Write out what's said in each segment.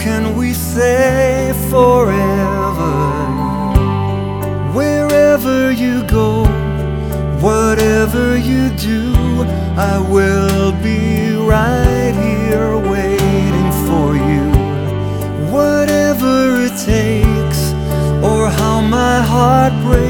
can we say forever? Wherever you go, whatever you do, I will be right here waiting for you. Whatever it takes, or how my heart breaks,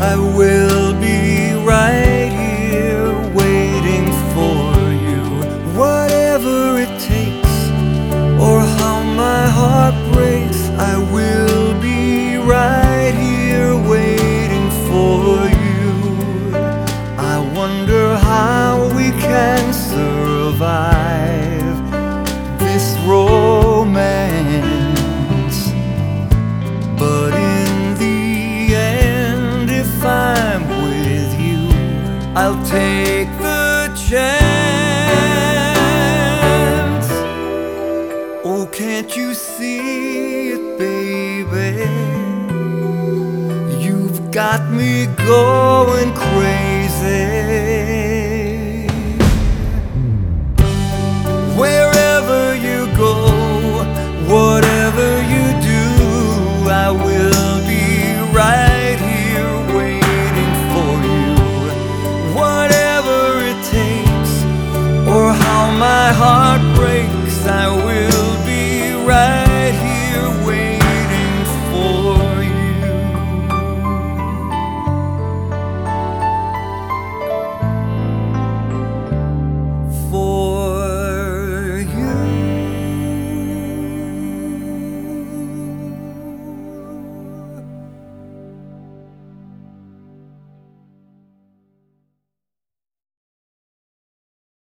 I will be right here waiting for you. Whatever it takes, or how my heart breaks, I will be right here waiting for you. I wonder how we can survive take the chance. Oh, can't you see it, baby? You've got me going crazy.